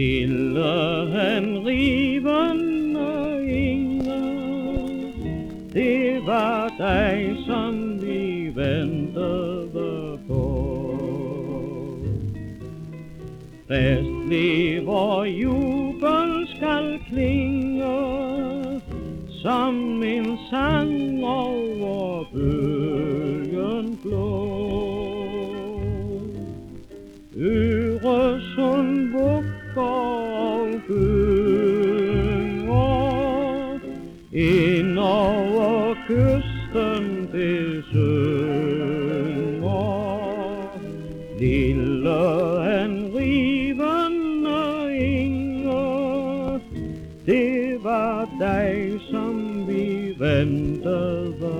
Stiller han rivende inger. Det var dig, som vi ventede på. Festlig vor jubel skal klinge Som min sang over bølgen blå. Øresund vugter song gynger, ind over kysten det synger. Lille han rivende Inger, det var dig, som vi ventede